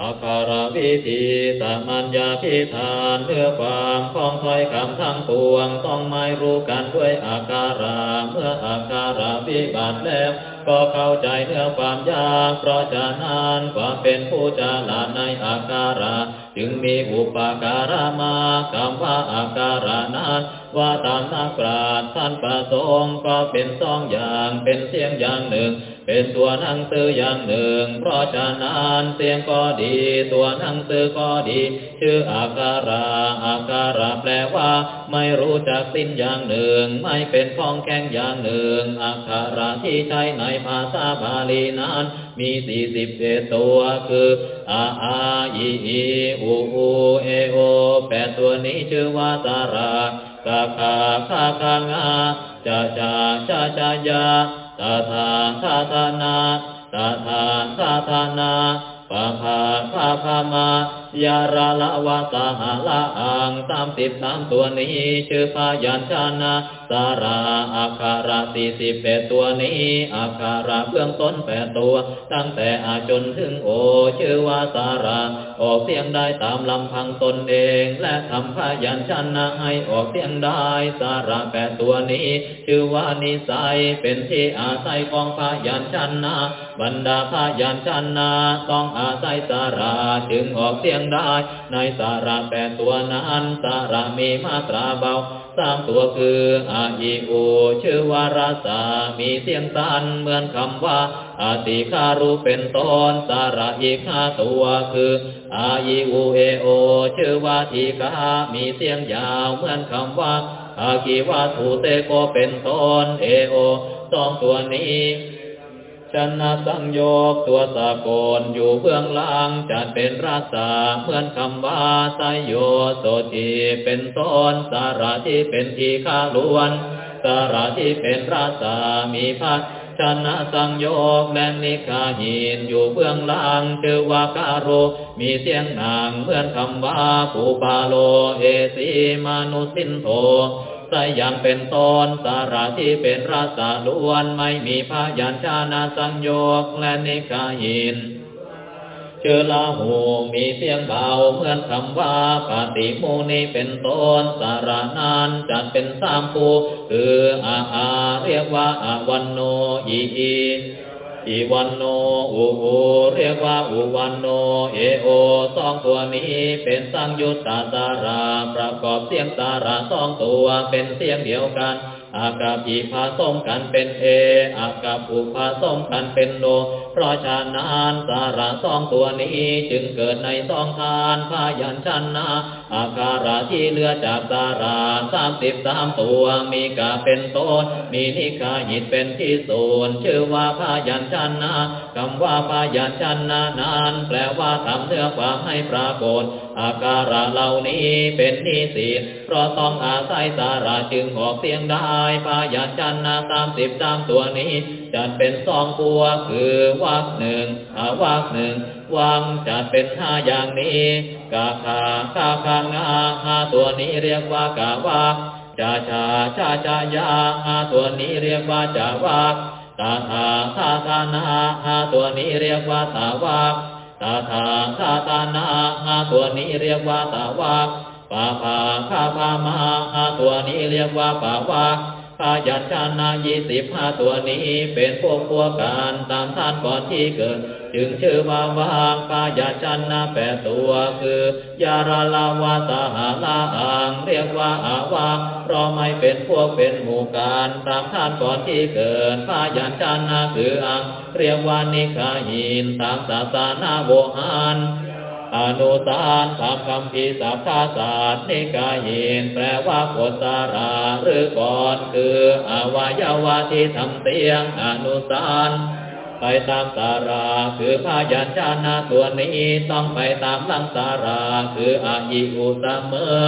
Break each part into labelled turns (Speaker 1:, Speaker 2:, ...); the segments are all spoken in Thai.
Speaker 1: อาการวิธีสามัญญาพิธานเนื้อความคล้องถ้อยคำทั้งปวง ต้องไม่รู้กันด้วยอาการาเมื่ออาการาวิบัติแล้วก็เข้าใจเนื้อความยากเพราะจะนานความเป็นผู้จาลาในอาการาจึงมีอุปการามาคำว่าอาการานั้นว่าตามนักปราชญ์ท่านประสงค์ก็เป็นสองอย่างเป็นเสียงอย่างหนึ่ง เป็นตัวหนังสืออย่างหนึ่ง เพราะฉะนั้นเสียงก็ดี ตัวหนังสือก็ดี ชื่ออาการาอาการาแปลว่า ไม่รู้จักสิ้นอย่างหนึ่ง ไม่เป็นพ้องแข่งอย่างหนึ่งอาการาที่ใช้ในภาษาบาลีนั้นมีสี่สิบเอ็ดตัวคืออาอาอีอีอูอูเอโอแปดตัวนี้ชื่อว่าสารากาคาคาคางาจาจาชาชายา ตถาทาทานาตถาทาทานาปะภาภาภามา ยาราละวาสาหาละอังสามสิบสามตัวนี้ ชื่อพยัญชนะสาราอาคาราสี่สิบแปดตัวนี้อาคาราเบื้องต้นแปดตัว ตั้งแต่อาจนถึงโอ ชื่อว่าสาราออกเสียงได้ตามลำพังตนเอง และทำพยัญชนะให้ออกเสียงได้สาราแปดตัวนี้ ชื่อว่านิสัยเป็นที่อาศัยของพยัญชนะ บรรดาพยัญชนะต้องอาศัยสาราจึงออกเสียงได้ ในสาระแปดตัวนั้นสาระมีมาตราเบาสามตัวคืออาอีโอชื่อว่าราสามีเสียงสั้นเหมือนคำว่าอาติคารุเป็นต้นสาระอีกห้าตัวคืออาอีโอเอโอชื่อว่าทีกามีเสียงยาวเหมือนคำว่าอากีวาทูเตโกเป็นต้นเอโอสองตัวนี้ ชนะสังโยกตัวสากลอยู่เบื้องล่างจัดเป็นรักษาเหมือนคำว่าไสยโยโสทีเป็นต้นสาระที่เป็นทีฆาล้วน สาระที่เป็นรักษามีพัดชนะสังโยกและนิคายินอยู่เบื้องล่างชื่อว่าการุมีเสียงนางเหมือนคำว่าปูปาโลเอสีมนุสินโท สยังเป็นต้นสาระที่เป็นราสาล้วนไม่มีพยัญชนะสังโยกและนิกายินเชื่อลาหูมีเสียงเบาเหมือนคำว่าปฏิโมนีเป็นต้นสาระนานจัดเป็นสามภูคืออาอาเรียกว่าอาวันโนอีอี อีวันโนอูอูเรียกว่าอูวันโนเอโอสองตัวนี้เป็นสังยุตตาสาราประกอบเสียงสาราสองตัวเป็นเสียงเดียวกันอากับอีผาสมกันเป็นเอ อากับอุผาสมกันเป็นโน เพราะฉะนั้นสาระสองตัวนี้จึงเกิดในสองทานพายัญชนะ อาการะที่เลือจากสาราสามสิบสามตัวมีกาเป็นต้นมีนิกาหิตเป็นที่ศูนย์ชื่อว่าพายัญชนะคำว่าพายัญชนะนั้นแปลว่าทำเนื้อความให้ปรากฏ อาการะเหล่านี้เป็นนิสิตเพราะต้องอาศัยสาระจึงออกเสียงได้พายัญชนะสามสิบสามตัวนี้จัดเป็นสองตัวคือวักหนึ่งอาวักหนึ่ง วังจัดเป็นห้าอย่างนี้กาคาคาคางาห้าตัวนี้เรียกว่ากาวาจาชาชาชายาห้าตัวนี้เรียกว่าจาวากตาทาทาทานาห้าตัวนี้เรียกว่าตาวากตาทาทาทานาห้าตัวนี้เรียกว่าตาวากปาภาคาพามาห้าตัวนี้เรียกว่าปาวากพายัญชนะยี่สิบห้าตัวนี้เป็นพวกพวกการตามท่านก่อนที่เกิด จึงชื่อว่าวางพายัญชนะแปดตัวคือยาราลาวาสหาลาอังเรียกว่าอาวาเพราะไม่เป็นพวกเป็นหมู่การตามท่านก่อนที่เกิดพายัญชนะคืออังเรียกว่านิคายินตามศาสนาโบหารอนุสานตามคำพีสัพพาศาสตร์นิกายินแปลว่าโกสาราหรือก่อนคืออวัยวะที่ทำเตียงอนุสาน ไปตามสาราคือพายัญชนะตัวนี้ต้องไปตามลังสาราคืออาอิอุสเมอ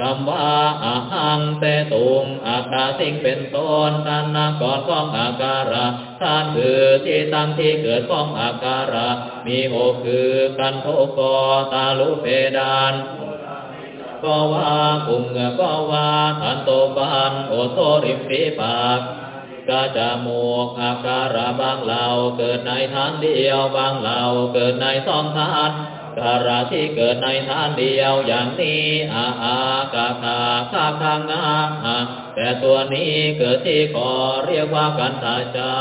Speaker 1: คำว่าอาหังเตตุงอากาสิ่งเป็นต้นทานนากอดของอาการะท่านคือที่ตั้งที่เกิดของอาการะ มีหกคือกันโทกอตาลุเพดานก็ว่ากุงก็ว่าทันโตบันโอโทริมฝีปาก กาจมูกอาการะบางเหล่าเกิดในทานเดียวบางเหล่าเกิดในสองทานการะที่เกิดในทานเดียวอย่างนี้อาอากาคาคาคางาแต่ตัวนี้เกิดที่ขอเรียกว่ากันตาจา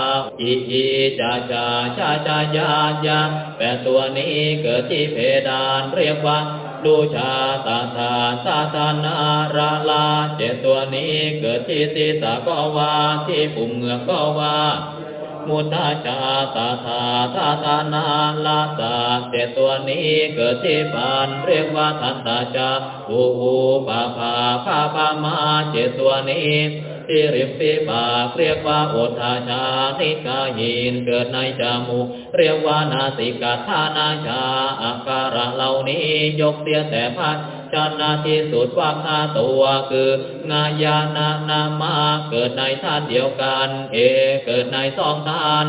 Speaker 1: อีอีจาจาชาชายาญาแต่ตัวนี้เกิดที่เพดานเรียกว่า ดูชาตาทานตาทานาราลาเจตัวนี้เกิดที่ศีสาก็ว่าที่ปุ่มเหงือกก็ว่ามุตาชาตาธาตาธานาลาตาเจตัวนี้เกิดที่ปานเรียกว่าทันตาจาอูอูปาภาภาพามาเจตัวนี้ ที่ริปิปากเรียกว่าโอทาชานิกายินเกิดในจมูกเรียกว่านาสิกาธานาชาอาการะเหล่านี้ยกเสียแต่พัดชนะที่สุดว่าคาตัวคืองายานานามาเกิดในท่านเดียวกัน เอ เกิดในสองท่าน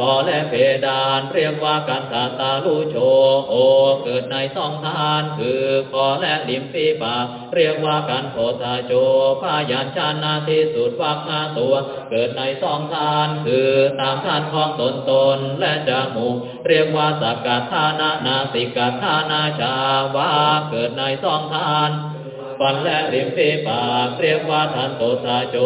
Speaker 1: กอและเพดานเรียกว่ากันตาตาลูโชโอเกิดในสองทานคือคอและลิมฟีปาเรียกว่ากันโพธาโจพายัญชนาที่สุดวักหาตัว เกิดในสองทานคือตามทานของตนตนและจมูกเรียกว่าสักกัทานานาสิกัทานาชาวาเกิดในสองทาน ฟันและริมฝีปากเรียกว่าทันโตสาโจ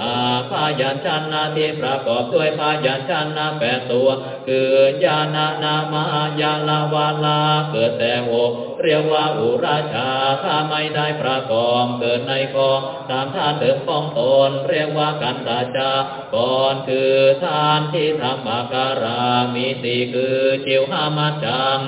Speaker 1: หาพายัญชนะที่ประกอบด้วยพายัญชนะแปดตัว คือญาณนามายาลาวาลาเกิดแต่หกเรียกว่าอุราชาถ้าไม่ได้ประกอบเกิดในกองตามท่านเดิมของตนเรียกว่ากันตาจาก่อนคือทานที่ทำอาการามีสี่คือจิวหามาจัง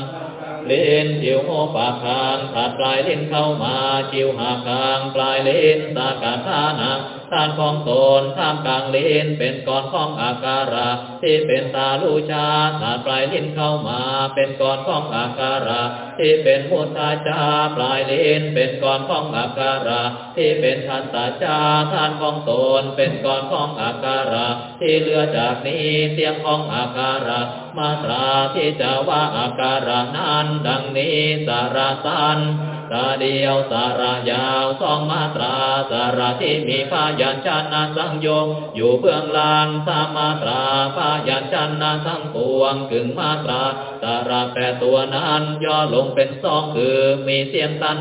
Speaker 1: ลนจิวโหปากคางถัดปลายเล่นเข้ามาจิวหาคางปลายเล่นสากาธานา ทานของตนท่ามกลางลิ้นเป็นก้อนของอาการะ ที่เป็นตาลูชาถัดปลายลิ้นเข้ามา เป็นก้อนของอาการะ ที่เป็นมุตาจาปลายลิ้นเป็นก้อนของอาการะ ที่เป็นทันตาจาทานของตนเป็นก้อนของอาการะ ที่เหลือจากนี้เสียงของอาการะ มาตราที่จะว่าอาการะนั้นดังนี้สารสัน ตาเดียวสารยาวสองมาตราสารที่มีพายัญชนะสังโยงอยู่เบื้องล่างสามมาตราพายัญชนะสังปวงกึ่งมาตราสารแปดตัวนั้นย่อลงเป็นสองคือมีเสียงตัน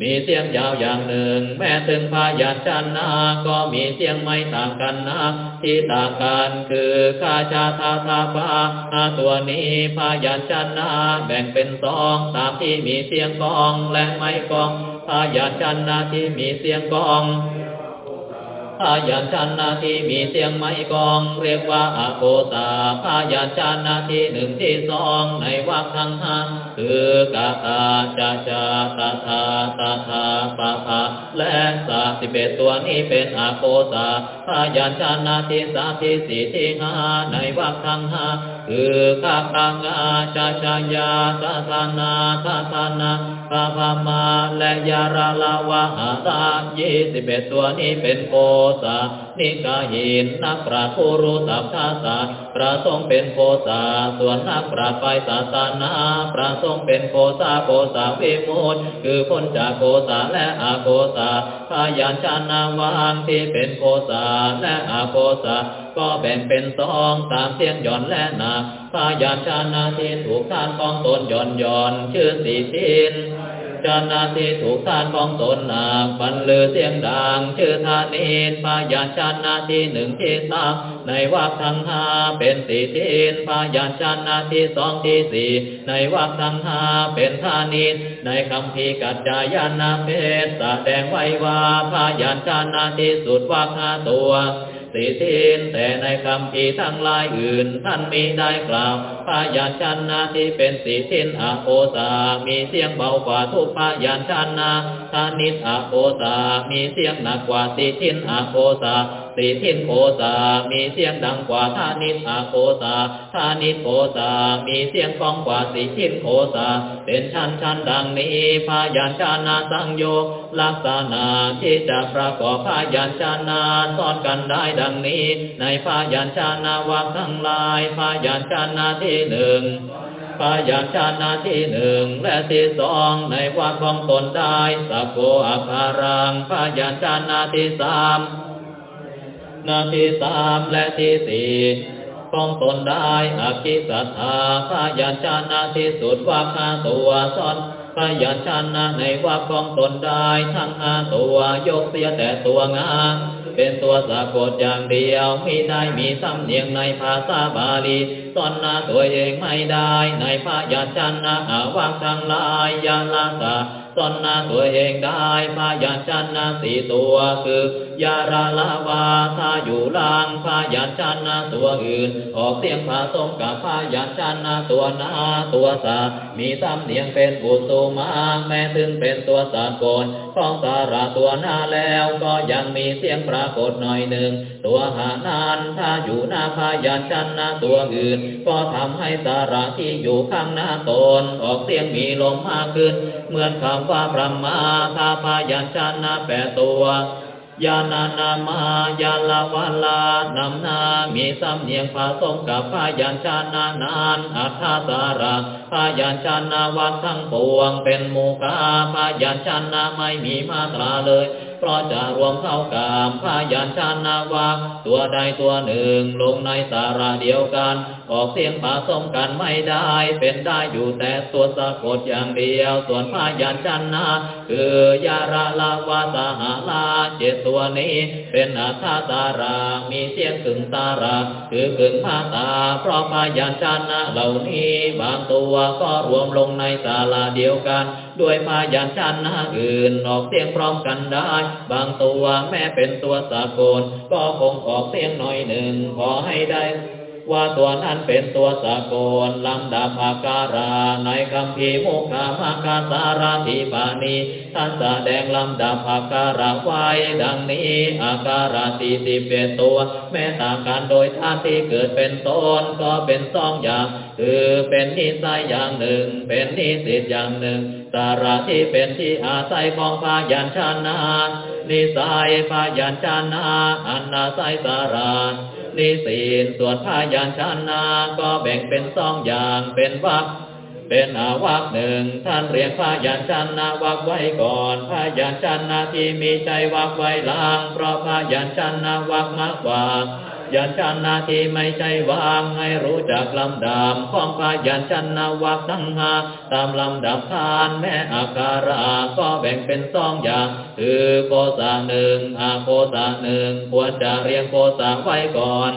Speaker 1: มีเสียงยาวอย่างหนึ่ง แม้ถึงพายัญชนะก็มีเสียงไม่ต่างกันนะ ที่ต่างกันคือคาชาทาทาปาตัวนี้พายัญชนะแบ่งเป็นสองตามที่มีเสียงกองและไม่กองพายัญชนะที่มีเสียงกอง พายัญชนะที่มีเสียงไม้กอง เรียกว่าอาโกสาพายัญชนะที่หนึ่งที่สองในวักทั้งห้าคือกาตาจาจาตาทาตาทาปาภาและสาสิบเอ็ดตัวนี้เป็นอาโกสาพายัญชนะที่สามที่สี่ที่ห้าในวักทั้งห้า คือคาคังอาจาชายาตาธานาตาธานาปาภามาและยาราลาวะหาตายี่สิบเอ็ดตัวนี้เป็นโกสานิกาหินนักปราภูรุสัพทาสาประสงเป็นโกสาส่วนนักปราไปศาสนาประสงเป็นโกสาโกสาวิมุตคือพ้นจากโกสาและอาโกสาพยัญชานะวางที่เป็นโกสาและอาโกสา ก็แบ่งเป็นสองตามเสียงหย่อนและหนักพายัญชนะที่ถูกทานของตนหย่อนหย่อน ชื่อสีทินจานาที่ถูกทานของตนหนักบรรลือเสียงดัง ชื่อทานินพายานชานาที่หนึ่งที่สามในวักทั้งห้าเป็นสีทินพายานชานาที่สองที่สี่ในวักทั้งห้าเป็นทานินในคำพีกัจจายานาเพศแสดงไว้ว่าพายานชานาที่สุดวักห้าตัว สีทินแต่ในคำพีทั้งหลายอื่น ท่านมีได้กล่าวพยานชันนาที่เป็นสีทินอาโคสามีเสียงเบากว่าทุกพยานชันนาทานิสอาโคสามีเสียงหนักกว่าสีทินอาโคสา สีทินโคสามีเสียงดังกว่าทานิสาโคสาทานิโคสามีเสียงกองกว่าสีทินโคสาเป็นชั้นชั้นดังนี้พยานชานาสังโยลักษณะที่จะประกอบพยานชานาซ้อนกันได้ดังนี้ ในพายัญชนะวักทั้งหลายพายัญชนะที่หนึ่งพายัญชนะที่หนึ่งและที่สองในวักของตนได้สัโกอาคารังพายัญชนะที่สาม นาที่สามและที่สี่ของตนได้อากิสัทธาพยัญชนะที่สุดว่าคาตัวซ่อนพยัญชนะในว่าของตนได้ทั้งห้าตัวยกเสียแต่ตัวงาเป็นตัวสะกดอย่างเดียวไม่ได้มีสำเนียงในภาษาบาลีตอนนาตัวเองไม่ได้ในพยัญชนะอาวังทั้งหลายยาลาสา ตนนาตัวเองได้พยัญชนะสี่ตัวคือยาราลาวาถ้าอยู่ล่างพยัญชนะตัวอื่น ออกเสียงผสมกับพยัญชนะตัวนาตัวสามีสำเนียงเป็นบุตุมาแม้ถึงเป็นตัวสากลของสาระตัวนาแล้วก็ยังมีเสียงปรากฏหน่อยหนึ่ง ตัวหานานถ้าอยู่หน้าพยัญชนะตัวอื่น ก็ทำให้สาระที่อยู่ข้างหน้าตนออกเสียงมีลมมากขึ้น เหมือนคำว่าพระมาคาพยัญชนะแปดตัวยานานามายาลาวาลานำนามีสำเนียงผสมกับพยัญชนะนานอัฏฐาสาระพยัญชนะวัดทั้งปวงเป็นมูกาพยัญชนะไม่มีมาตราเลย เพราะจะรวมเข้ากามพยัญชนะว่าตัวใดตัวหนึ่งลงในสาระเดียวกัน ออกเสียงผสมกันไม่ได้ เป็นได้อยู่แต่ตัวสะกดอย่างเดียว ส่วนพยัญชนะคือยาราลาวาสหาลาเจตัวนี้ เป็นอัฏฐาสารามีเสียงกึ่งสาระคือกึ่งภาตา เพราะพยัญชนะเหล่านี้ บางตัวก็รวมลงในสาราเดียวกัน ด้วยพยัญชนะอื่น ออกเสียงพร้อมกันได้ บางตัวแม้เป็นตัวสากล ก็คงออกเสียงหน่อยหนึ่งขอให้ได้ว่าตัวนั้นเป็นตัวสากลลำดับอาการาในคำพีมุขามากาสาราธิปานีท่านแสดงลำดับอาการาไว้ดังนี้อาการาสี่สิบเป็นตัว แม้ต่างกันโดยท่านที่เกิดเป็นตนก็เป็นสองอย่าง คือเป็นนิสัยอย่างหนึ่ง เป็นนิสิตอย่างหนึ่ง สาระที่เป็นที่อาศัยของพายัญชนะนิสัยพายัญชนะอันนาศัยสารานิสีนส่วนพายัญชนะก็แบ่งเป็นสองอย่างเป็นวักเป็นอาวักหนึ่งท่านเรียกพายัญชนะวักไว้ก่อนพายัญชนะที่มีใจวักไว้ล่างเพราะพายัญชนะวักมากกว่า ยัญชนะที่ไม่ใช่วางให้รู้จักลำดับของพายัญชนะวักทั้งหาตามลำดับทานแม้อาการาก็แบ่งเป็นสองอย่าง คือโกสาหนึ่งอาโกสาหนึ่งควรจะเรียงโกสาไว้ก่อน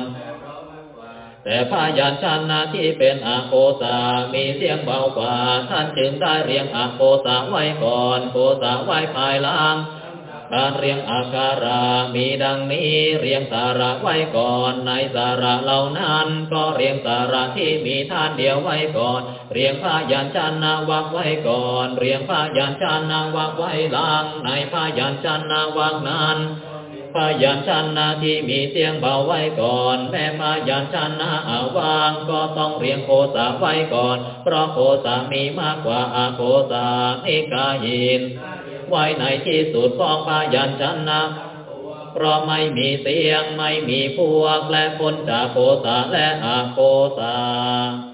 Speaker 1: แต่พยัญชนะที่เป็นอาโกสามีเสียงเบากว่า ท่านจึงได้เรียงอาโกสาไว้ก่อน โกสาไว้ภายหลัง การเรียงอาการามีดังนี้เรียงสาระไว้ก่อนในสาระเหล่านั้น ก็เรียงสาระที่มีท่านเดียวไว้ก่อน เรียงพายัญชนะวักไว้ก่อน เรียงพายัญชนะวักไว้หลังในพายัญชนะวักนั้นพยัญชนะที่มีเสียงเบาไว้ก่อน แม้พยัญชนะอาวางก็ต้องเรียงโคสาไว้ก่อน เพราะโคสามีมากกว่าอาโคสานิกายิน ไว้ในที่สุดของพยัญชนะเพราะไม่มีเสียงไม่มีพวกและพ้นจากโคสะและอาโคสา